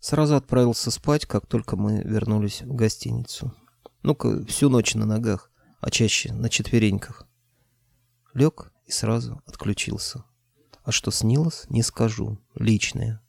Сразу отправился спать, как только мы вернулись в гостиницу. Ну-ка, всю ночь на ногах, а чаще на четвереньках. Лег и сразу отключился. А что снилось, не скажу. Личное.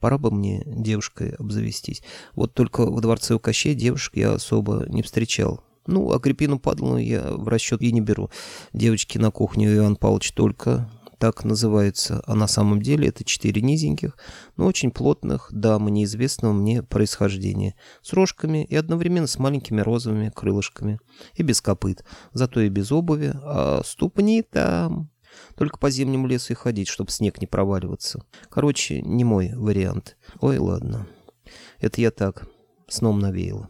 Пора бы мне девушкой обзавестись. Вот только во дворце у Кощей девушек я особо не встречал. Ну, а Крепину Падловну я в расчет и не беру. Девочки на кухню Иван Павлович только так называются, а на самом деле это четыре низеньких, но очень плотных дамы неизвестного мне происхождения, с рожками и одновременно с маленькими розовыми крылышками, и без копыт, зато и без обуви, а ступни там... Только по зимнему лесу и ходить, чтобы снег не проваливаться. Короче, не мой вариант. Ой, ладно. Это я так, сном навеяло.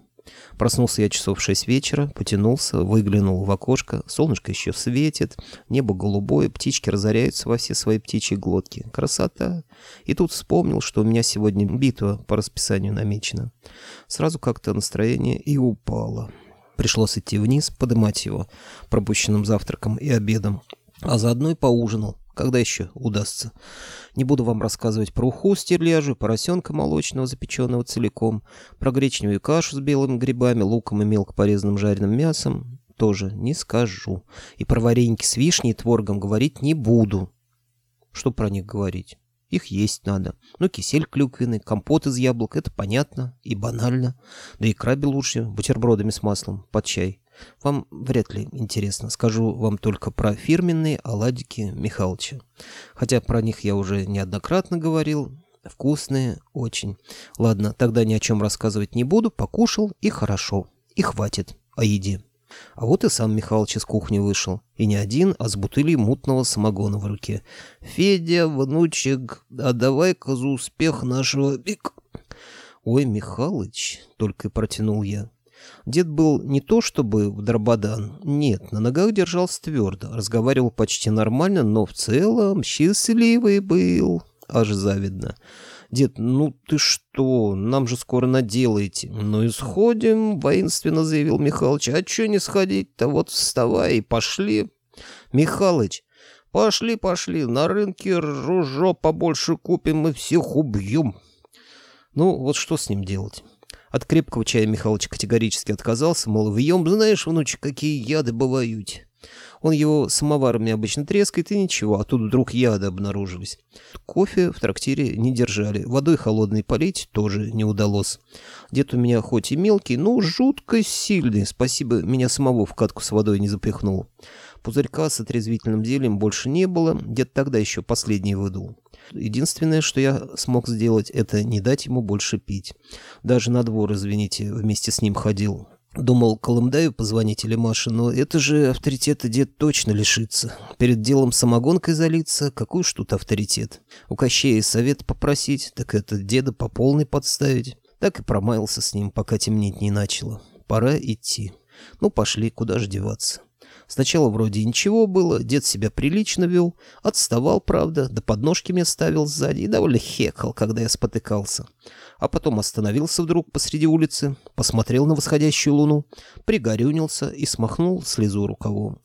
Проснулся я часов в шесть вечера, потянулся, выглянул в окошко. Солнышко еще светит, небо голубое, птички разоряются во все свои птичьи глотки. Красота! И тут вспомнил, что у меня сегодня битва по расписанию намечена. Сразу как-то настроение и упало. Пришлось идти вниз, подымать его пропущенным завтраком и обедом, а заодно и поужинал. Когда еще удастся? Не буду вам рассказывать про уху стерляжу, поросенка молочного, запеченного целиком, про гречневую кашу с белыми грибами, луком и мелко порезанным жареным мясом. Тоже не скажу. И про вареньки с вишней и творогом говорить не буду. Что про них говорить? Их есть надо. Ну, кисель клюквенный, компот из яблок, это понятно и банально. Да и краби лучше, бутербродами с маслом, под чай. Вам вряд ли интересно. Скажу вам только про фирменные оладики Михалыча. Хотя про них я уже неоднократно говорил. Вкусные очень. Ладно, тогда ни о чем рассказывать не буду. Покушал и хорошо. И хватит о еде. А вот и сам Михалыч из кухни вышел. И не один, а с бутылей мутного самогона в руке. «Федя, внучек, а давай-ка за успех нашего бик...» «Ой, Михалыч!» — только и протянул я. Дед был не то чтобы в дрободан, нет, на ногах держался твердо, разговаривал почти нормально, но в целом счастливый был, аж завидно. «Дед, ну ты что, нам же скоро наделаете». «Ну и сходим», — воинственно заявил Михалыч. «А что не сходить-то? Вот вставай и пошли». «Михалыч, пошли, пошли, на рынке ружо побольше купим и всех убьем». Ну, вот что с ним делать? От крепкого чая Михалыч категорически отказался, мол, въем, знаешь, внучек, какие яды бывают. Он его самоварами обычно трескает, и ничего, а тут вдруг яды обнаружились. Кофе в трактире не держали, водой холодной полить тоже не удалось. Дед у меня хоть и мелкий, но жутко сильный, спасибо, меня самого в катку с водой не запихнул. Пузырька с отрезвительным зельем больше не было, дед тогда еще последний выдул. Единственное, что я смог сделать, это не дать ему больше пить. Даже на двор, извините, вместе с ним ходил. Думал Колымдаю позвонить или Маше, но это же авторитета дед точно лишится. Перед делом самогонкой залиться, какой уж тут авторитет. У Кощея совет попросить, так это деда по полной подставить. Так и промаялся с ним, пока темнеть не начало. Пора идти. Ну, пошли, куда же деваться. Сначала вроде ничего было, дед себя прилично вел, отставал, правда, да подножки мне ставил сзади и довольно хекал, когда я спотыкался. А потом остановился вдруг посреди улицы, посмотрел на восходящую луну, пригорюнился и смахнул слезу рукавом.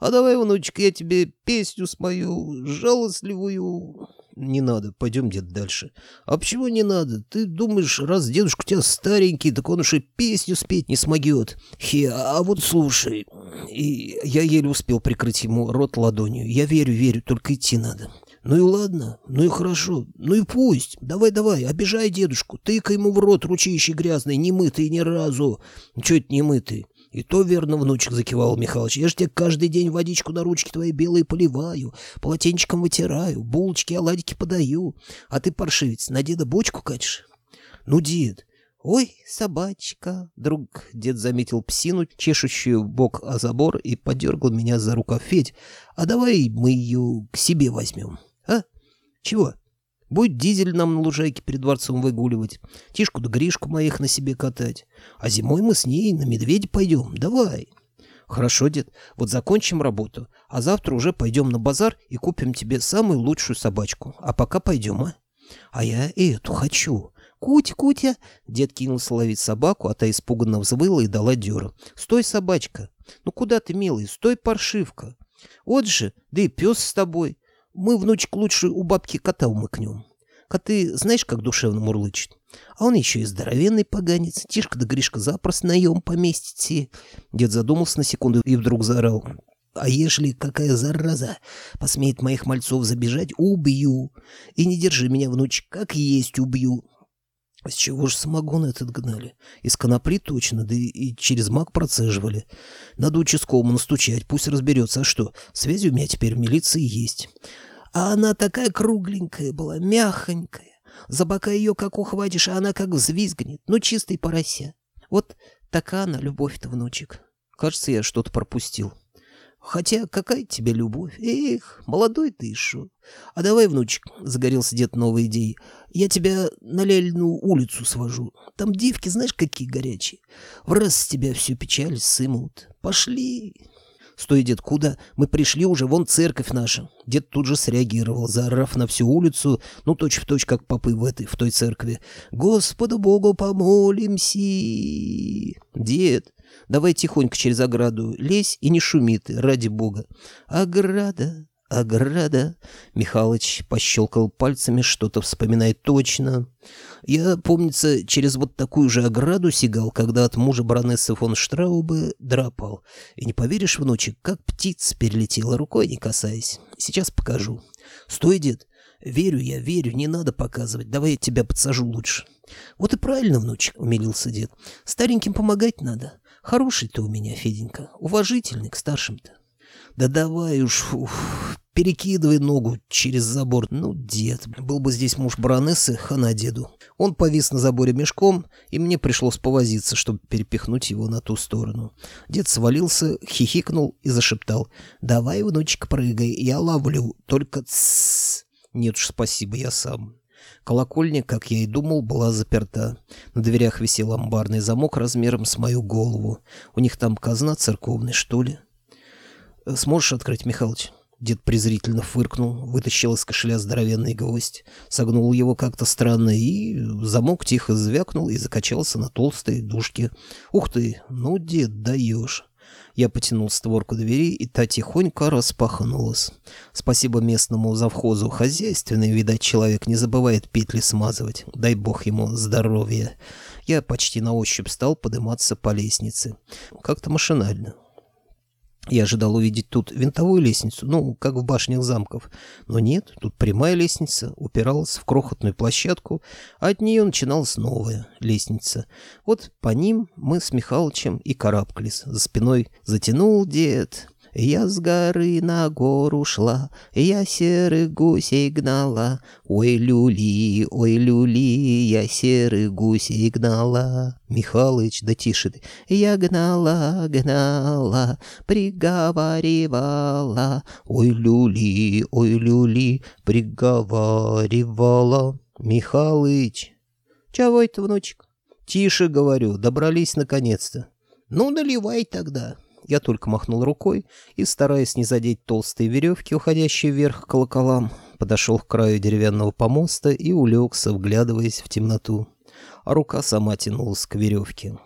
«А давай, внучек, я тебе песню спою, жалостливую...» «Не надо, пойдем, дед, дальше». «А почему не надо? Ты думаешь, раз дедушка у тебя старенький, так он уж и песню спеть не смогет. Хе, а вот слушай...» И я еле успел прикрыть ему рот ладонью. «Я верю, верю, только идти надо». «Ну и ладно, ну и хорошо, ну и пусть. Давай-давай, обижай дедушку, тыкай ему в рот ручище грязный, не мытый ни разу. Чё это не мытый? «И то верно, внучек», — закивал Михалыч. «Я ж тебе каждый день водичку на ручки твои белые поливаю, полотенчиком вытираю, булочки, оладики подаю. А ты, паршивец, на деда бочку катишь?» «Ну, дед, «Ой, собачка!» Друг дед заметил псину, чешущую бок о забор, и подергал меня за рукав. «Федь, а давай мы ее к себе возьмем, а? Чего?» Будет дизель нам на лужайке перед дворцом выгуливать, Тишку да Гришку моих на себе катать. А зимой мы с ней на медведя пойдем. Давай. Хорошо, дед, вот закончим работу, а завтра уже пойдем на базар и купим тебе самую лучшую собачку. А пока пойдем, а? А я эту хочу. Куть, Кутя! Дед кинулся ловить собаку, а та испуганно взвыла и дала дёру. Стой, собачка! Ну куда ты, милый? Стой, паршивка! Вот же, да и пес с тобой. Мы, внучек, лучше у бабки кота умыкнем. Коты знаешь, как душевно мурлычет? А он еще и здоровенный поганец. Тишка да Гришка запросто наем поместите. Дед задумался на секунду и вдруг заорал. А ежели какая зараза посмеет моих мальцов забежать, убью. И не держи меня, внучек, как есть убью. А с чего же самогон этот гнали? Из конопли точно, да и, и через маг процеживали. Надо участковому настучать, пусть разберется. А что, связи у меня теперь в милиции есть. А она такая кругленькая была, мягонькая. За бока ее как ухватишь, а она как взвизгнет. Ну, чистый порося. Вот такая она, любовь-то, внучек. Кажется, я что-то пропустил. Хотя какая тебе любовь? Эх, молодой ты еще. А давай, внучек, загорелся дед новой идеей, я тебя на Ляльную улицу свожу. Там девки, знаешь, какие горячие. В раз с тебя всю печаль сымут. Пошли. Стой, дед, куда? Мы пришли уже, вон церковь наша. Дед тут же среагировал, заорав на всю улицу, ну, точь-в-точь, точь, как попы в этой, в той церкви. «Господу Богу помолимся!» «Дед, Давай тихонько через ограду лезь и не шуми ты, ради бога. Ограда, ограда. Михалыч пощелкал пальцами, что-то вспоминает точно. Я, помнится, через вот такую же ограду сигал, когда от мужа баронессы фон Штраубе драпал. И не поверишь, внучек, как птица перелетела, рукой не касаясь. Сейчас покажу. Стой, дед. Верю я, верю, не надо показывать. Давай я тебя подсажу лучше. Вот и правильно, внучек, умилился дед. Стареньким помогать надо. Хороший ты у меня, Феденька, уважительный к старшим-то. Да давай уж, уф, перекидывай ногу через забор. Ну, дед, был бы здесь муж баронессы, хана деду. Он повис на заборе мешком, и мне пришлось повозиться, чтобы перепихнуть его на ту сторону. Дед свалился, хихикнул и зашептал. «Давай, внучек, прыгай, я ловлю, только тссс». «Нет уж, спасибо, я сам». Колокольня, как я и думал, была заперта. На дверях висел амбарный замок размером с мою голову. У них там казна церковная, что ли? «Сможешь открыть, Михалыч?» Дед презрительно фыркнул, вытащил из кошеля здоровенный гвоздь, согнул его как-то странно, и замок тихо звякнул и закачался на толстой дужке. «Ух ты! Ну, дед, даешь!» Я потянул створку двери, и та тихонько распахнулась. Спасибо местному завхозу. Хозяйственный, видать, человек не забывает петли смазывать. Дай бог ему здоровья. Я почти на ощупь стал подниматься по лестнице. Как-то машинально. Я ожидал увидеть тут винтовую лестницу, ну, как в башнях замков. Но нет, тут прямая лестница упиралась в крохотную площадку, а от нее начиналась новая лестница. Вот по ним мы с Михалычем и карабкались. За спиной затянул дед, я с горы на гору шла, я серых гусей гнала. Ой, люли, ой, люли, я серых гусей гнала. Михалыч, да тише ты. Я гнала, гнала, приговаривала. Ой, люли, ой, люли, приговаривала. Михалыч. Чего это, внучек? Тише, говорю, добрались наконец-то. Ну, наливай тогда. Я только махнул рукой и, стараясь не задеть толстые веревки, уходящие вверх к колоколам, подошел к краю деревянного помоста и улегся, вглядываясь в темноту. А рука сама тянулась к веревке.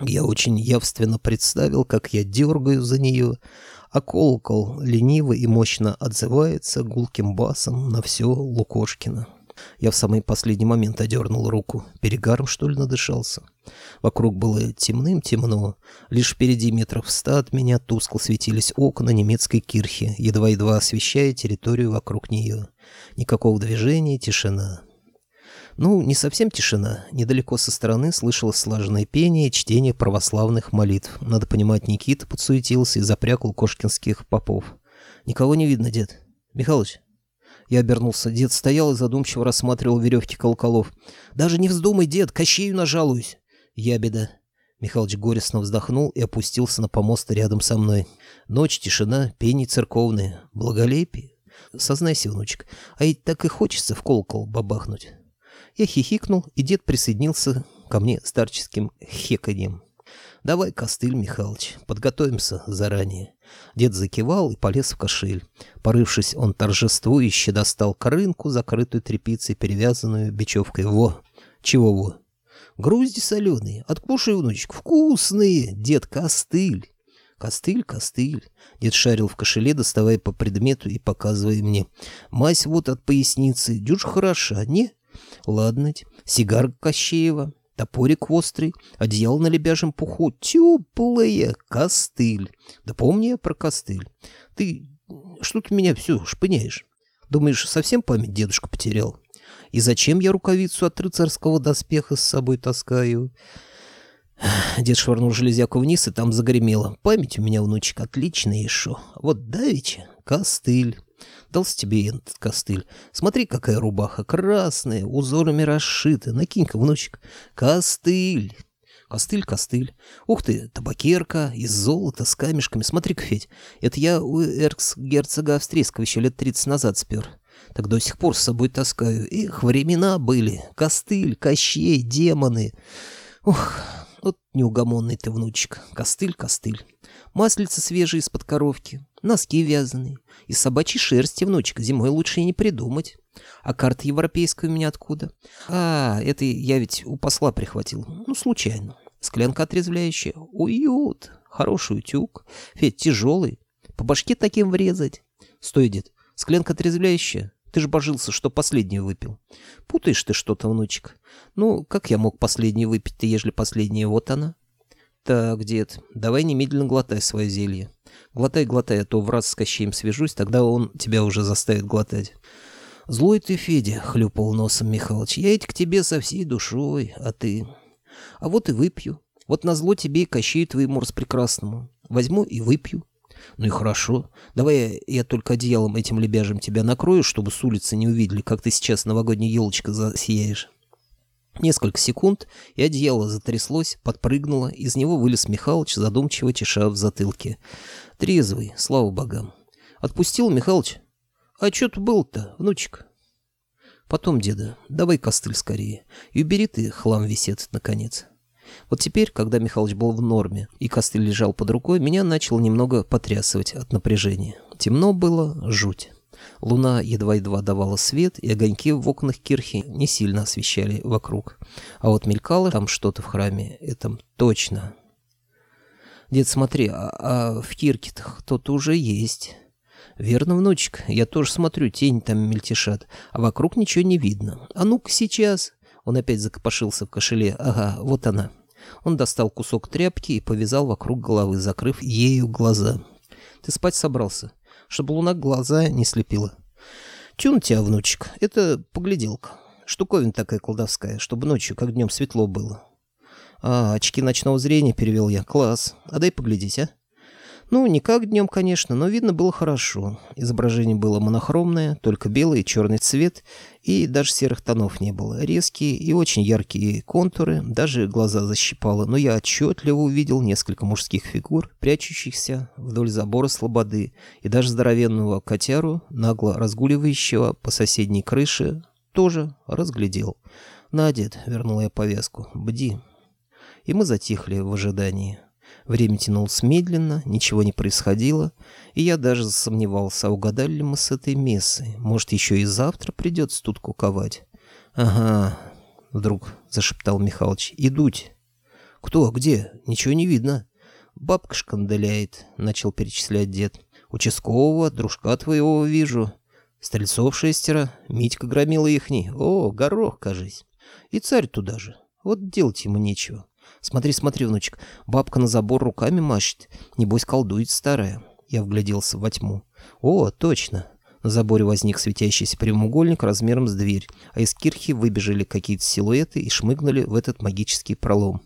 Я очень явственно представил, как я дергаю за нее, а колокол лениво и мощно отзывается гулким басом на все Лукошкина. Я в самый последний момент одернул руку. Перегаром, что ли, надышался? Вокруг было темным-темно. Лишь впереди метров ста от меня тускло светились окна немецкой кирхи, едва-едва освещая территорию вокруг нее. Никакого движения, тишина. Ну, не совсем тишина. Недалеко со стороны слышалось слаженное пение и чтение православных молитв. Надо понимать, Никита подсуетился и запрякал кошкинских попов. «Никого не видно, дед. Михалыч, я обернулся. Дед стоял и задумчиво рассматривал веревки колоколов. «Даже не вздумай, дед, Кощею нажалуюсь!» «Я беда!» Михалыч горестно вздохнул и опустился на помост рядом со мной. Ночь, тишина, пение церковные, благолепие. Сознайся, внучек, а ведь так и хочется в колокол бабахнуть. Я хихикнул, и дед присоединился ко мне старческим хеканьем. «Давай костыль, Михалыч, подготовимся заранее». Дед закивал и полез в кошель. Порывшись, он торжествующе достал корынку, закрытую тряпицей, перевязанную бечевкой. «Во! Чего во?» «Грузди соленые. Откушай, внучек. Вкусные! Дед, костыль!» «Костыль, костыль!» Дед шарил в кошеле, доставая по предмету и показывая мне. «Мазь вот от поясницы. Дюж хороша, не?» Ладно, сигар Кощеева, топорик острый, одеяло на лебяжем пуху, теплая, костыль. Да помни я про костыль. Ты что-то меня все шпыняешь. Думаешь, совсем память дедушка потерял? И зачем я рукавицу от рыцарского доспеха с собой таскаю? Дед швырнул железяку вниз, и там загремело. Память у меня, внучек, отличная еще. Вот давеча, костыль. Дался тебе этот костыль. Смотри, какая рубаха красная, узорами расшита. Накинь-ка, внучек. Костыль. Костыль, костыль. Ух ты, табакерка из золота с камешками. Смотри-ка, Федь, это я у эркс-герцога австрийского еще лет тридцать назад спер. Так до сих пор с собой таскаю. Их времена были. Костыль, Кощей, демоны. Ух, вот неугомонный ты, внучек. Костыль, костыль. Маслица свежая из-под коровки. Носки вязаные. Из собачьей шерсти, внучек. Зимой лучше и не придумать. А карта европейская у меня откуда? А, это я ведь у посла прихватил. Ну, случайно. Склянка отрезвляющая. Уют. Хороший утюг. Федь, тяжелый. По башке таким врезать. Стой, дед. Склянка отрезвляющая. Ты же божился, что последнюю выпил. Путаешь ты что-то, внучек. Ну, как я мог последнюю выпить-то, ежели последняя вот она? Так, дед, давай немедленно глотай свое зелье. Глотай, глотай, а то в раз с Кощеем свяжусь, тогда он тебя уже заставит глотать. Злой ты, Федя, хлюпал носом Михалыч. Я ведь к тебе со всей душой, а ты... А вот и выпью. Вот на зло тебе и Кощею твоему распрекрасному. Возьму и выпью. Ну и хорошо. Давай я, только одеялом этим лебяжем тебя накрою, чтобы с улицы не увидели, как ты сейчас новогодней елочкой засияешь. Несколько секунд, и одеяло затряслось, подпрыгнуло, из него вылез Михалыч, задумчиво чеша в затылке. Трезвый, слава богам. Отпустил Михалыч? А что тут был-то, внучек? Потом, деда, давай костыль скорее. И убери ты хлам висет, наконец. Вот теперь, когда Михалыч был в норме и костыль лежал под рукой, меня начало немного потрясывать от напряжения. Темно было, жуть. Луна едва-едва давала свет, и огоньки в окнах кирхи не сильно освещали вокруг. А вот мелькало там что-то в храме, это точно. Дед, смотри, а, а в кирке-то кто-то уже есть. Верно, внучек, я тоже смотрю, тень там мельтешат, а вокруг ничего не видно. А ну-ка сейчас. Он опять закопошился в кошеле. Ага, вот она. Он достал кусок тряпки и повязал вокруг головы, закрыв ею глаза. Ты спать собрался? чтобы луна глаза не слепила. Тю на тебя, внучек, это погляделка. Штуковина такая колдовская, чтобы ночью, как днем, светло было. А, очки ночного зрения перевел я. Класс. А дай поглядеть, а? Ну, не как днем, конечно, но видно было хорошо. Изображение было монохромное, только белый и черный цвет, и даже серых тонов не было. Резкие и очень яркие контуры, даже глаза защипало, но я отчетливо увидел несколько мужских фигур, прячущихся вдоль забора слободы, и даже здоровенного котяру, нагло разгуливающего по соседней крыше, тоже разглядел. «Надет», — вернула я повязку, — «бди». И мы затихли в ожидании. Время тянулось медленно, ничего не происходило, и я даже засомневался, а угадали ли мы с этой мессой. Может, еще и завтра придется тут куковать. «Ага», — вдруг зашептал Михалыч, — «идуть». «Кто? Где? Ничего не видно». «Бабка шкандаляет», — начал перечислять дед. «Участкового, дружка твоего вижу. Стрельцов шестеро, Митька громила ихний. О, горох, кажись. И царь туда же. Вот делать ему нечего. Смотри, смотри, внучек, бабка на забор руками машет. Небось, колдует старая. Я вгляделся во тьму. О, точно. На заборе возник светящийся прямоугольник размером с дверь, а из кирхи выбежали какие-то силуэты и шмыгнули в этот магический пролом.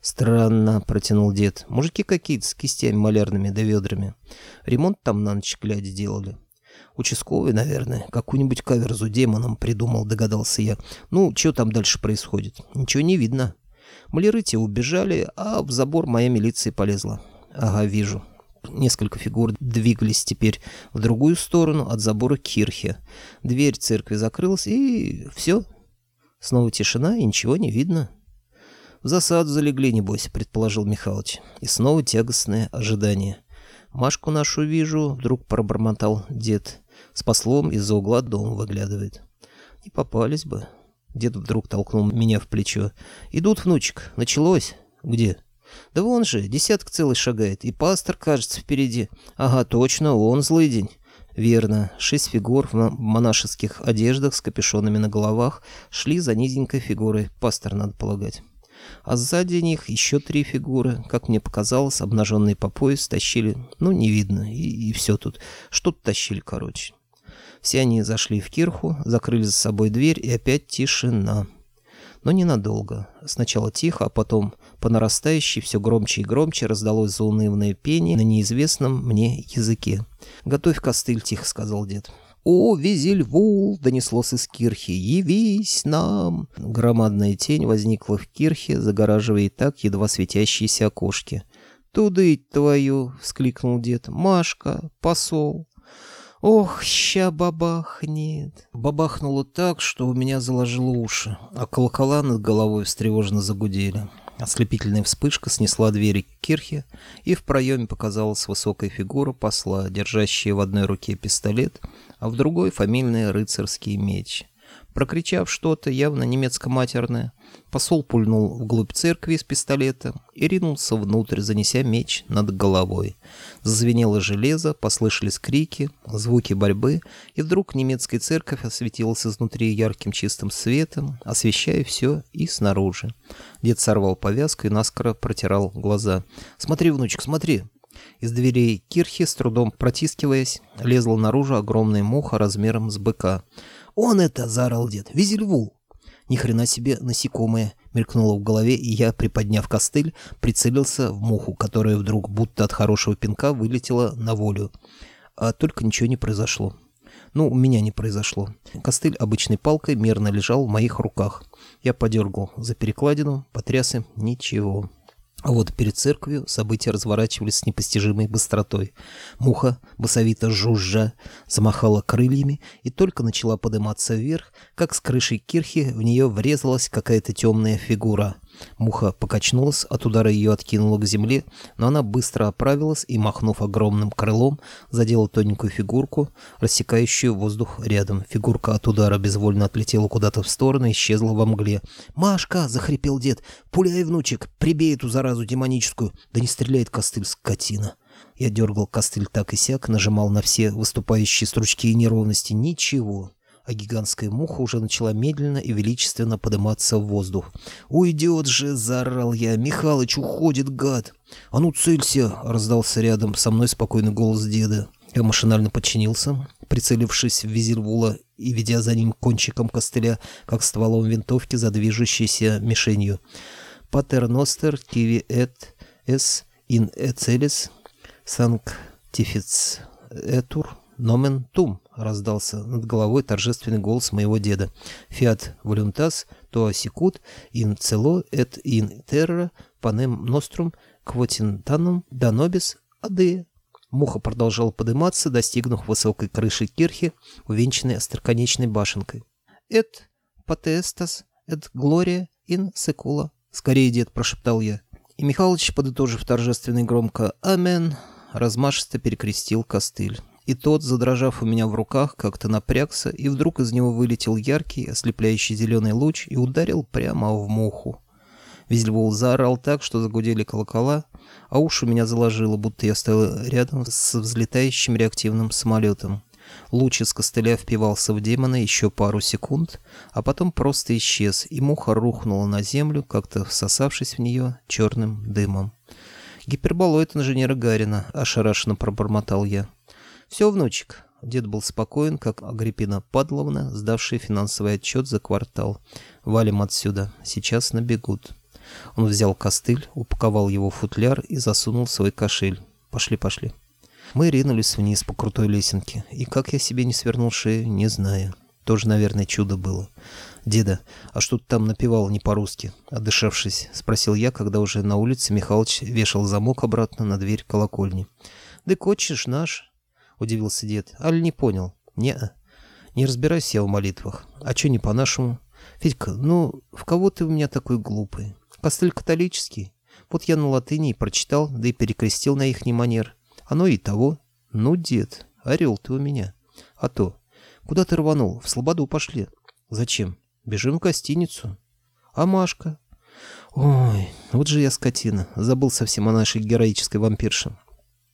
«Странно», — протянул дед. «Мужики какие-то с кистями малярными да ведрами. Ремонт там на ночь глядя делали». «Участковый, наверное. Какую-нибудь каверзу демоном придумал», — догадался я. «Ну, что там дальше происходит? Ничего не видно». Маляры те убежали, а в забор моя милиция полезла. Ага, вижу. Несколько фигур двигались теперь в другую сторону от забора кирхи. Дверь церкви закрылась, и все. Снова тишина, и ничего не видно. В засаду залегли, небось, предположил Михалыч. И снова тягостное ожидание. Машку нашу вижу, вдруг пробормотал дед. С послом из-за угла дома выглядывает. Не попались бы. Дед вдруг толкнул меня в плечо. «Идут, внучек. Началось?» «Где?» «Да вон же, десяток целый шагает. И пастор, кажется, впереди. Ага, точно, он злый день. Верно, шесть фигур в монашеских одеждах с капюшонами на головах шли за низенькой фигурой, пастор, надо полагать. А сзади них еще три фигуры, как мне показалось, обнаженные по пояс, тащили, ну, не видно, и, и все тут. Что-то тащили, короче. Все они зашли в кирху, закрыли за собой дверь, и опять тишина. Но ненадолго. Сначала тихо, а потом по нарастающей все громче и громче раздалось заунывное пение на неизвестном мне языке. «Готовь костыль», — тихо сказал дед. «О, Визельвул!» — донеслось из кирхи. «Явись нам!» Громадная тень возникла в кирхе, загораживая и так едва светящиеся окошки. «Тудыть твою!» — вскликнул дед. «Машка, посол!» Ох, ща бабахнет. Бабахнуло так, что у меня заложило уши, а колокола над головой встревоженно загудели. Ослепительная вспышка снесла двери к кирхе, и в проеме показалась высокая фигура посла, держащая в одной руке пистолет, а в другой — фамильный рыцарский меч. Прокричав что-то, явно немецко-матерное, посол пульнул вглубь церкви из пистолета и ринулся внутрь, занеся меч над головой. Зазвенело железо, послышались крики, звуки борьбы, и вдруг немецкая церковь осветилась изнутри ярким чистым светом, освещая все и снаружи. Дед сорвал повязку и наскоро протирал глаза. «Смотри, внучек, смотри!» Из дверей кирхи, с трудом протискиваясь, лезла наружу огромная муха размером с быка. «Он это!» — заорал дед. «Визельвул!» Ни хрена себе насекомое мелькнуло в голове, и я, приподняв костыль, прицелился в муху, которая вдруг будто от хорошего пинка вылетела на волю. А только ничего не произошло. Ну, у меня не произошло. Костыль обычной палкой мерно лежал в моих руках. Я подергал за перекладину, потряс им. Ничего. А вот перед церковью события разворачивались с непостижимой быстротой. Муха, басовито жужжа, замахала крыльями и только начала подниматься вверх, как с крыши кирхи в нее врезалась какая-то темная фигура — Муха покачнулась, от удара ее откинула к земле, но она быстро оправилась и, махнув огромным крылом, задела тоненькую фигурку, рассекающую воздух рядом. Фигурка от удара безвольно отлетела куда-то в сторону и исчезла во мгле. «Машка!» — захрипел дед. «Пуляй, внучек! Прибей эту заразу демоническую! Да не стреляет костыль, скотина!» Я дергал костыль так и сяк, нажимал на все выступающие стручки и неровности. Ничего а гигантская муха уже начала медленно и величественно подниматься в воздух. «Уйдет же!» — заорал я. «Михалыч, уходит, гад!» «А ну, целься!» — раздался рядом со мной спокойный голос деда. Я машинально подчинился, прицелившись в Визельвула и ведя за ним кончиком костыля, как стволом винтовки за движущейся мишенью. «Патер ностер тиви эт эс ин эцелис санктифиц этур «Номен тум», — раздался над головой торжественный голос моего деда. «Фиат волюнтас то секут ин цело эт ин терра панем нострум квотинтанум данобис аде». Муха продолжала подниматься, достигнув высокой крыши кирхи, увенчанной остроконечной башенкой. «Эт потестас, эт глория ин секула», — скорее дед прошептал я. И Михалыч, подытожив торжественно и громко «Амен», размашисто перекрестил костыль и тот, задрожав у меня в руках, как-то напрягся, и вдруг из него вылетел яркий, ослепляющий зеленый луч и ударил прямо в муху. Визельвол заорал так, что загудели колокола, а уши меня заложило, будто я стоял рядом с взлетающим реактивным самолетом. Луч из костыля впивался в демона еще пару секунд, а потом просто исчез, и муха рухнула на землю, как-то всосавшись в нее черным дымом. «Гиперболоид инженера Гарина», — ошарашенно пробормотал я. «Все, внучек». Дед был спокоен, как Агриппина Падловна, сдавшая финансовый отчет за квартал. «Валим отсюда. Сейчас набегут». Он взял костыль, упаковал его в футляр и засунул в свой кошель. «Пошли, пошли». Мы ринулись вниз по крутой лесенке, и как я себе не свернул шею, не знаю. Тоже, наверное, чудо было. «Деда, а что ты там напевал не по-русски?» Отдышавшись, спросил я, когда уже на улице Михалыч вешал замок обратно на дверь колокольни. «Да кочешь наш», — удивился дед. «Аль не понял?» «Не-а. Не разбирайся я в молитвах. А чё не по-нашему?» «Федька, ну, в кого ты у меня такой глупый? Костыль католический. Вот я на латыни прочитал, да и перекрестил на ихний манер. Оно и того. Ну, дед, орел ты у меня. А то. Куда ты рванул? В Слободу пошли. Зачем? Бежим в гостиницу. А Машка? Ой, вот же я скотина. Забыл совсем о нашей героической вампирше.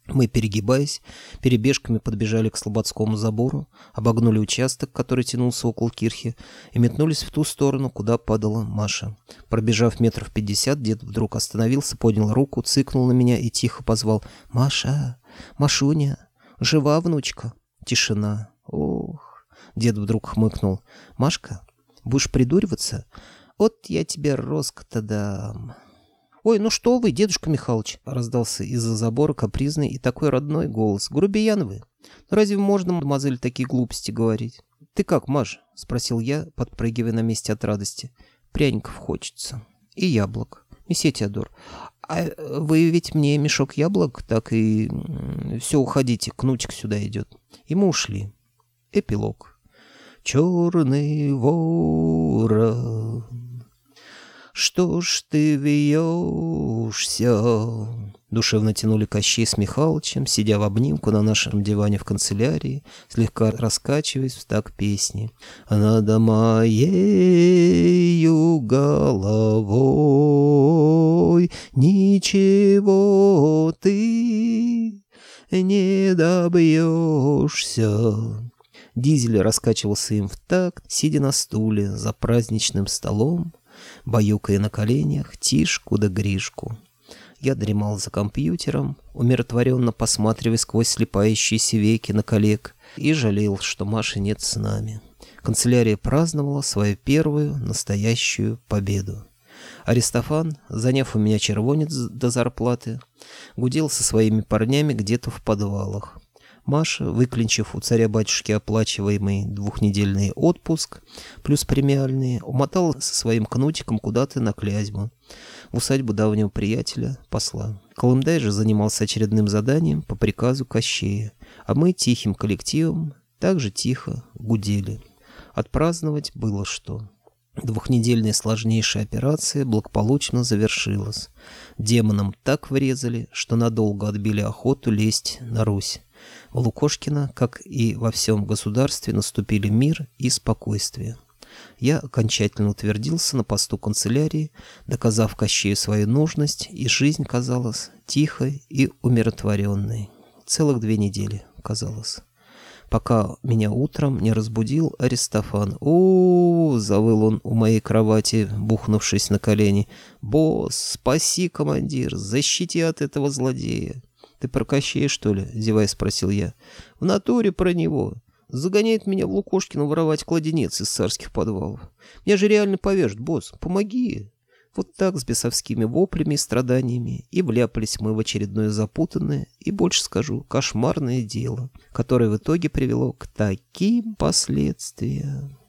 Мы, перегибаясь, перебежками подбежали к слободскому забору, обогнули участок, который тянулся около кирхи, и метнулись в ту сторону, куда падала Маша. Пробежав метров пятьдесят, дед вдруг остановился, поднял руку, цыкнул на меня и тихо позвал «Маша! Машуня! Жива внучка!» Тишина. Ох! Дед вдруг хмыкнул. «Машка, будешь придуриваться? Вот я тебе роско-то дам!» «Ой, ну что вы, дедушка Михалыч!» — раздался из-за забора капризный и такой родной голос. «Грубиян вы! Ну разве можно, мадемуазель, такие глупости говорить?» «Ты как, Маш?» — спросил я, подпрыгивая на месте от радости. «Пряников хочется. И яблок. Месье Теодор, а вы ведь мне мешок яблок, так и... Все, уходите, кнутик сюда идет». И мы ушли. Эпилог. «Черный ворон, что ж ты вьешься? Душевно тянули Кощей с Михалычем, сидя в обнимку на нашем диване в канцелярии, слегка раскачиваясь в так песни. «Над моею головой ничего ты не добьешься». Дизель раскачивался им в такт, сидя на стуле за праздничным столом, баюкая на коленях Тишку да Гришку. Я дремал за компьютером, умиротворенно посматривая сквозь слепающиеся веки на коллег, и жалел, что Маши нет с нами. Канцелярия праздновала свою первую настоящую победу. Аристофан, заняв у меня червонец до зарплаты, гудел со своими парнями где-то в подвалах. Маша, выклинчив у царя-батюшки оплачиваемый двухнедельный отпуск, плюс премиальные, умотала со своим кнутиком куда-то на Клязьму, в усадьбу давнего приятеля, посла. Колымдай же занимался очередным заданием по приказу Кощея, а мы тихим коллективом также тихо гудели. Отпраздновать было что. Двухнедельная сложнейшая операция благополучно завершилась. Демонам так врезали, что надолго отбили охоту лезть на Русь. В Лукошкино, как и во всем государстве, наступили мир и спокойствие. Я окончательно утвердился на посту канцелярии, доказав Кощею свою нужность, и жизнь казалась тихой и умиротворенной. Целых две недели, казалось. Пока меня утром не разбудил Аристофан. «О, -о, -о завыл он у моей кровати, бухнувшись на колени. «Босс, спаси, командир, защити от этого злодея!» «Ты про Кощея, что ли?» — зевая спросил я. «В натуре про него. Загоняет меня в Лукошкино воровать кладенец из царских подвалов. Меня же реально повяжут, босс. Помоги!» Вот так с бесовскими воплями и страданиями и вляпались мы в очередное запутанное и, больше скажу, кошмарное дело, которое в итоге привело к таким последствиям.